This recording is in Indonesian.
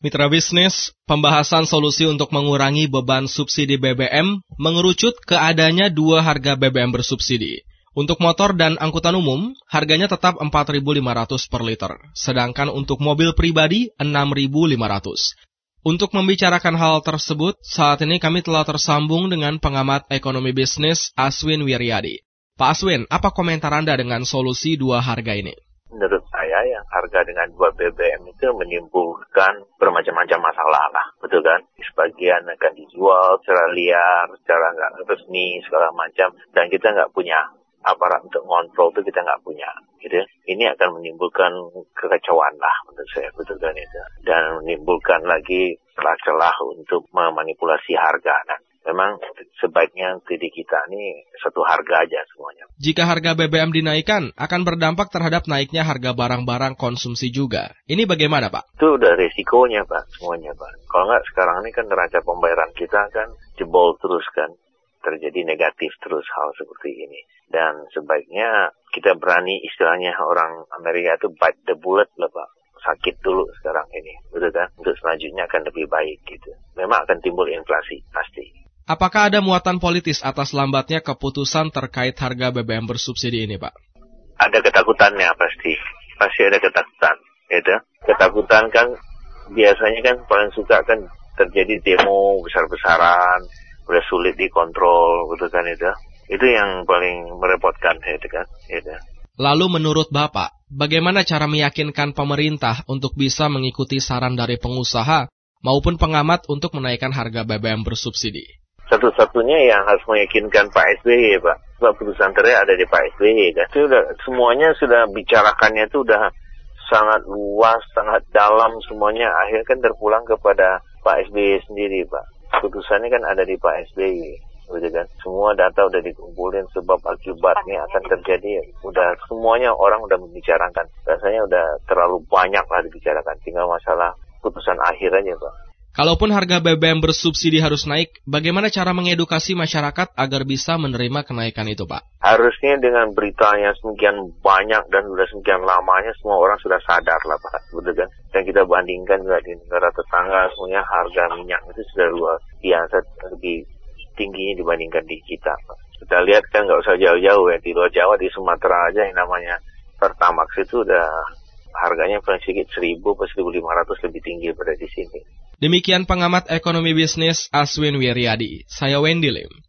Mitra bisnis, pembahasan solusi untuk mengurangi beban subsidi BBM mengerucut ke adanya dua harga BBM bersubsidi. Untuk motor dan angkutan umum, harganya tetap 4.500 per liter, sedangkan untuk mobil pribadi 6.500. Untuk membicarakan hal tersebut, saat ini kami telah tersambung dengan pengamat ekonomi bisnis Aswin Wiryadi. Pak Aswin, apa komentar Anda dengan solusi dua harga ini? menurut saya yang harga dengan dua BBM itu menimbulkan bermacam-macam masalah lah, betul kan? Sebagian akan dijual secara liar, secara nggak resmi, segala macam, dan kita nggak punya aparat untuk ngontrol itu kita nggak punya, gitu. Ini akan menimbulkan kekacauan lah menurut saya, betul kan itu, dan menimbulkan lagi celah-celah untuk memanipulasi harga. Nah, memang sebaiknya TD kita ini satu harga aja semuanya. Jika harga BBM dinaikkan, akan berdampak terhadap naiknya harga barang-barang konsumsi juga. Ini bagaimana Pak? Itu udah resikonya Pak, semuanya Pak. Kalau nggak sekarang ini kan neraca pembayaran kita kan jebol terus kan. Terjadi negatif terus hal seperti ini. Dan sebaiknya kita berani istilahnya orang Amerika itu bite the bullet lah Pak sakit dulu sekarang ini, betul kan? Untuk selanjutnya akan lebih baik gitu. Memang akan timbul inflasi pasti. Apakah ada muatan politis atas lambatnya keputusan terkait harga BBM bersubsidi ini, Pak? Ada ketakutannya pasti. Pasti ada ketakutan. Gitu. Ketakutan kan biasanya kan paling suka kan terjadi demo besar-besaran, udah sulit dikontrol, gitu kan itu. Itu yang paling merepotkan, gitu kan. Gitu. Lalu menurut Bapak, bagaimana cara meyakinkan pemerintah untuk bisa mengikuti saran dari pengusaha maupun pengamat untuk menaikkan harga BBM bersubsidi? Satu-satunya yang harus meyakinkan Pak SBY Pak. Sebab perusahaan terakhir ada di Pak SBY kan. Sudah, semuanya sudah bicarakannya itu udah sangat luas, sangat dalam semuanya. Akhirnya kan terpulang kepada Pak SBY sendiri Pak. Keputusannya kan ada di Pak SBY. Gitu kan. Semua data udah dikumpulin sebab akibatnya akan terjadi. Udah semuanya orang udah membicarakan. Rasanya udah terlalu banyak lah dibicarakan. Tinggal masalah putusan akhir aja Pak. Kalaupun harga BBM bersubsidi harus naik, bagaimana cara mengedukasi masyarakat agar bisa menerima kenaikan itu, Pak? Harusnya dengan berita yang semakin banyak dan sudah semakin lamanya, semua orang sudah sadar lah, Pak. Betul kan? Dan kita bandingkan juga di negara tetangga, semuanya harga minyak itu sudah luar biasa lebih tinggi dibandingkan di kita. Kita lihat kan nggak usah jauh-jauh ya, di luar Jawa, di Sumatera aja yang namanya Pertamax itu udah harganya paling sedikit 1000 atau 1500 lebih tinggi pada di sini. Demikian pengamat ekonomi bisnis Aswin Wiryadi. Saya Wendy Lim.